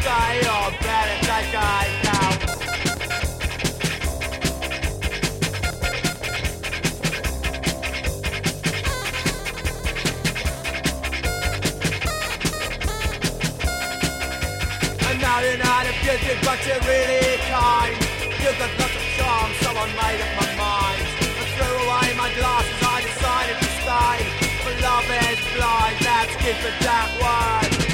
Oh, and now you're not abusive, but you're really kind. You've got lots of charm, so I made up my mind. I threw away my glasses, I decided to stay. But love is blind, let's keep it that way.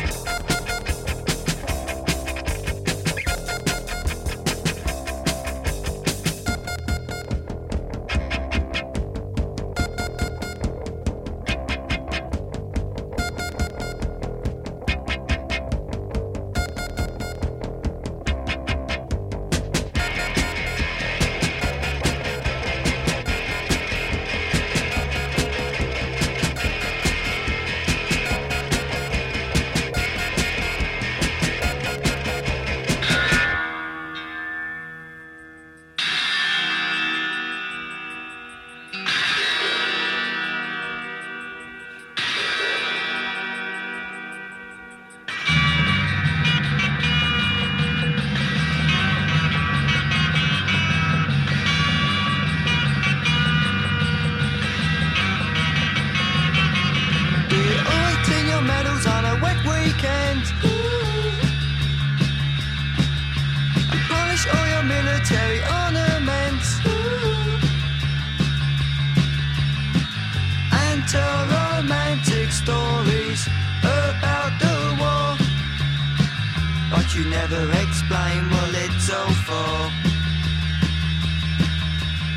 But you never explain what it's all for.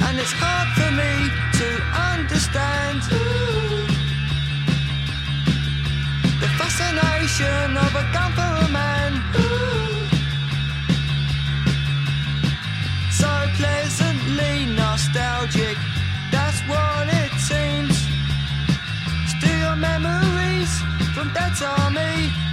And it's hard for me to understand the fascination of a gun for a man. So pleasantly nostalgic, that's what it seems. Still memories from that army.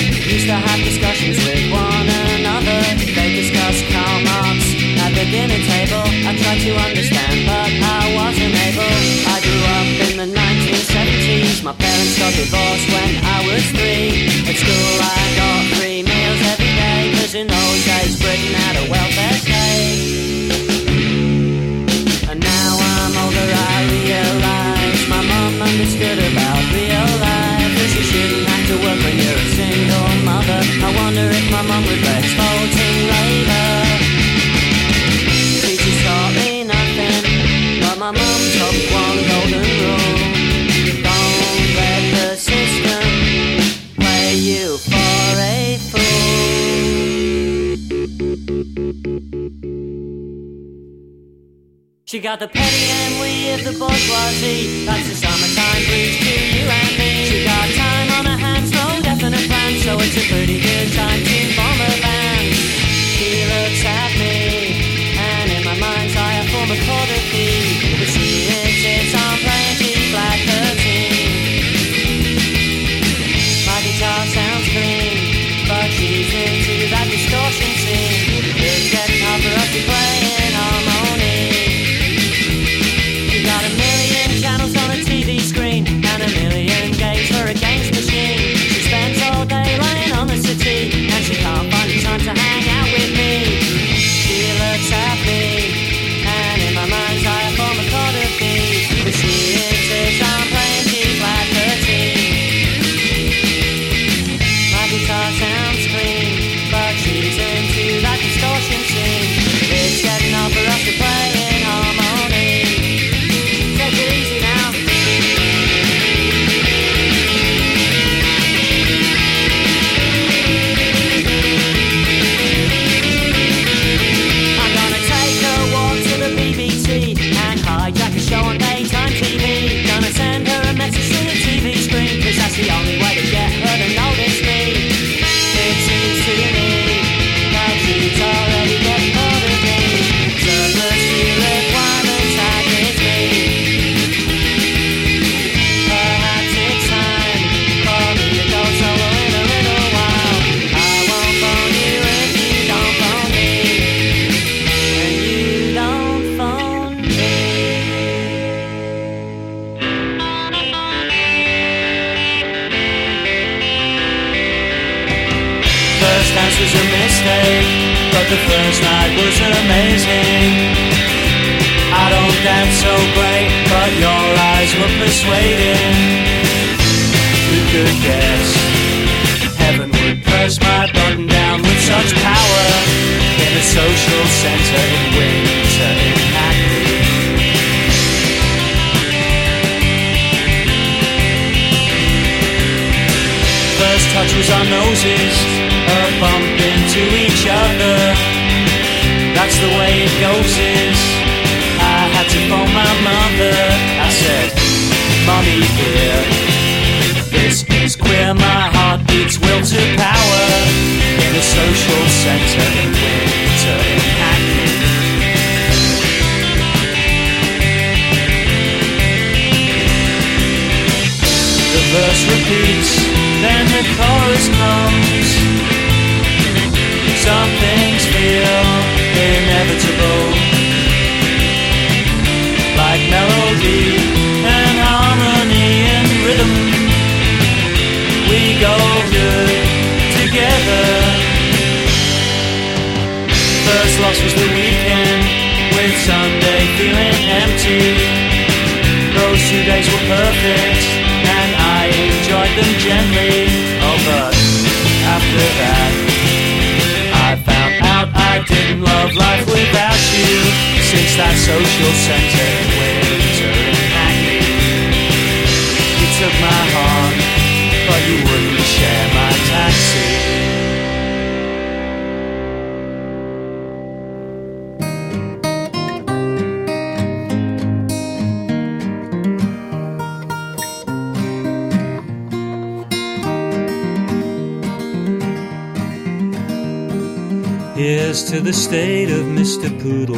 used to have discussions with one another. They discussed Karl Marx at the dinner table. I tried to understand, but I wasn't able. I grew up in the 1970s. My parents got divorced when I was three. At school, I got free meals every day, cause in those days, Britain had a welfare. She got the petty and we of the bourgeoisie. That's the summertime breeze to you and me. She got time on her hands, no definite plans, so it's a pretty good time to form a band. She looks at me, and in my mind's eye, I form a chord. am I? Here's to the state of Mr. Poodle,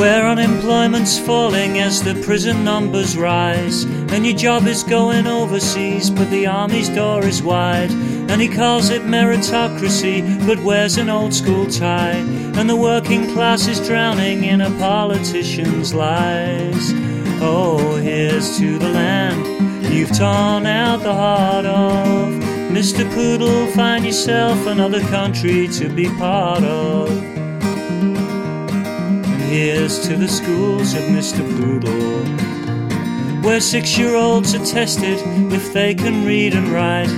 where unemployment's falling as the prison numbers rise, and your job is going overseas, but the army's door is wide. And he calls it meritocracy, but wears an old school tie. And the working class is drowning in a politician's lies. Oh, here's to the land you've torn out the heart of. Mr. Poodle, find yourself another country to be part of. And here's to the schools of Mr. Poodle, where six year olds are tested if they can read and write,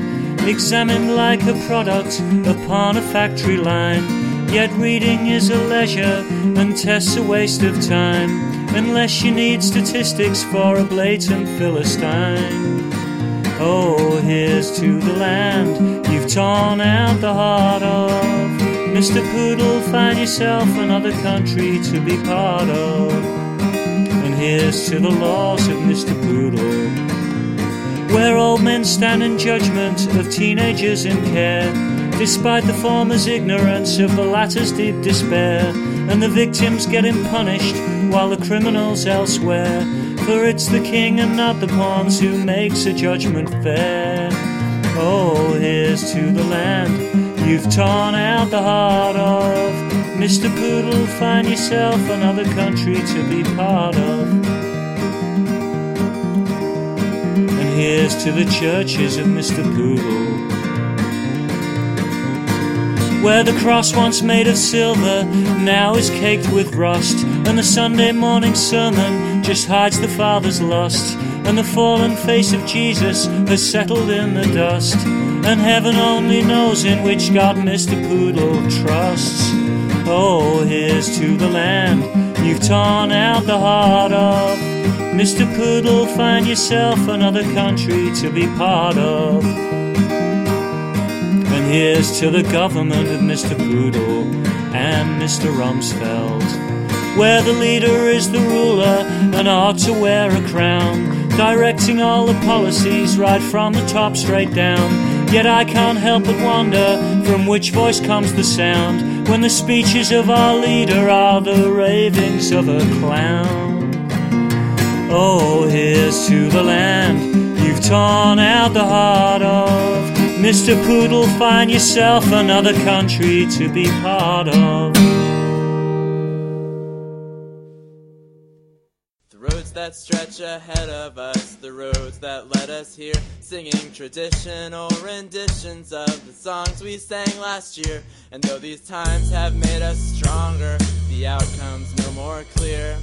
examined like a product upon a factory line. Yet reading is a leisure and tests a waste of time, unless you need statistics for a blatant Philistine. Oh, here's to the land you've torn out the heart of. Mr. Poodle, find yourself another country to be part of. And here's to the laws of Mr. Poodle, where old men stand in judgment of teenagers in care, despite the former's ignorance of the latter's deep despair. And the victims getting punished while the criminals elsewhere. For it's the king and not the pawns who makes a judgment fair. Oh, here's to the land you've torn out the heart of. Mr. Poodle, find yourself another country to be part of. And here's to the churches of Mr. Poodle. Where the cross once made of silver now is caked with rust, and the Sunday morning sermon just hides the Father's lust, and the fallen face of Jesus has settled in the dust, and heaven only knows in which God Mr. Poodle trusts. Oh, here's to the land you've torn out the heart of. Mr. Poodle, find yourself another country to be part of. And here's to the government of Mr. Poodle and Mr. Rumsfeld, where the leader is the ruler and ought to wear a crown, directing all the policies right from the top straight down. Yet I can't help but wonder from which voice comes the sound when the speeches of our leader are the ravings of a clown. Oh, here's to the land you've torn out the heart of. Mr. Poodle, find yourself another country to be part of. That stretch ahead of us, the roads that led us here, singing traditional renditions of the songs we sang last year. And though these times have made us stronger, the outcome's no more clear.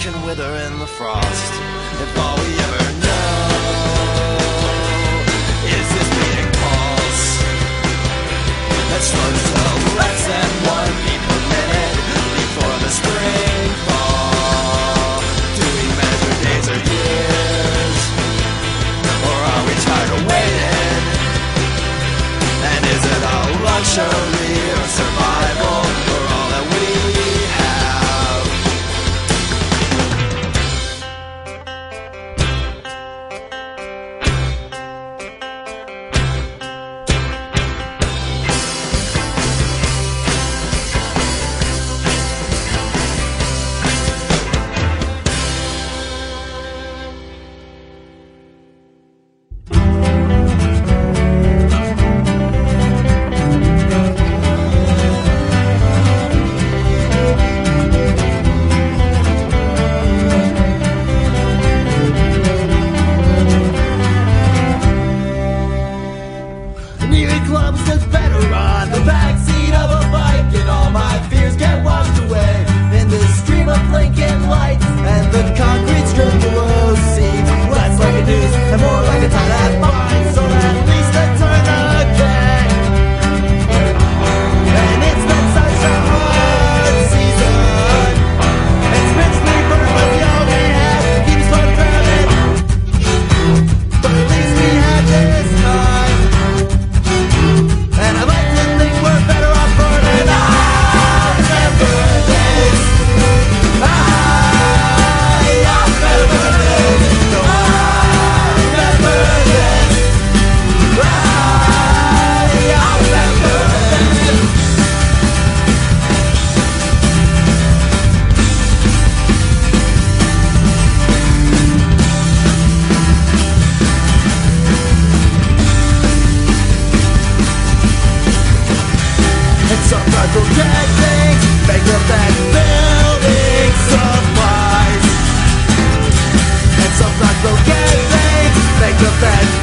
Can wither in the frost. If all we ever We're clubs that's better on the backseat of a defense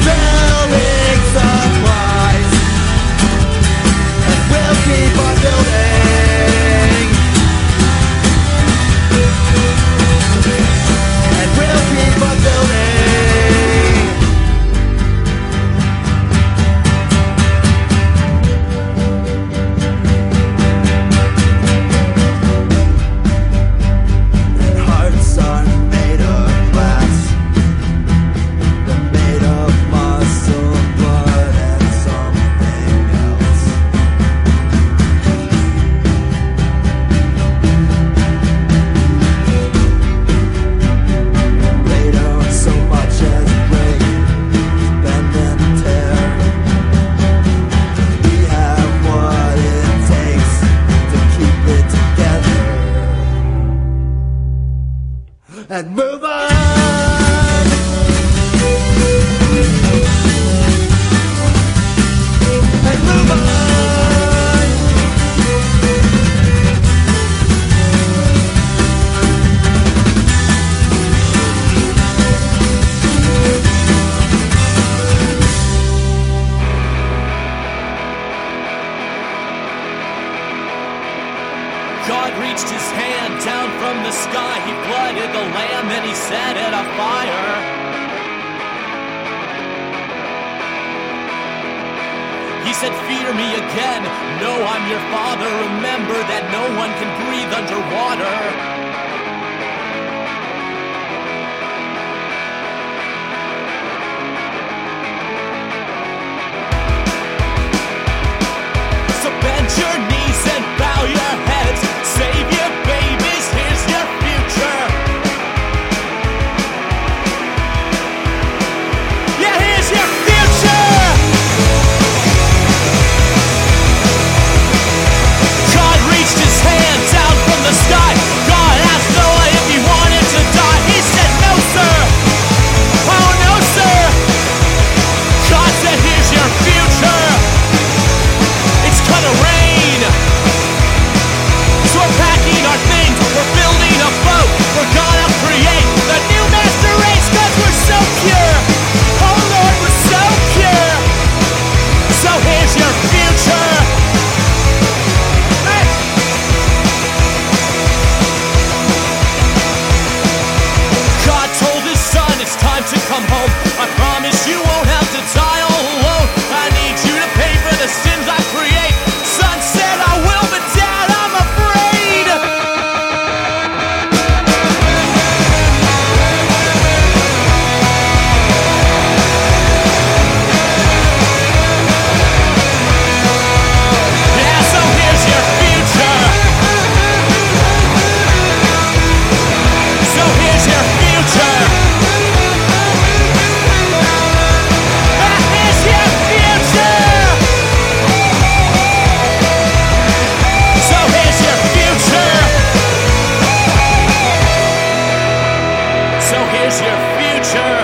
here's your future.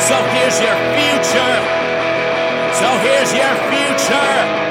So here's your future. So here's your future.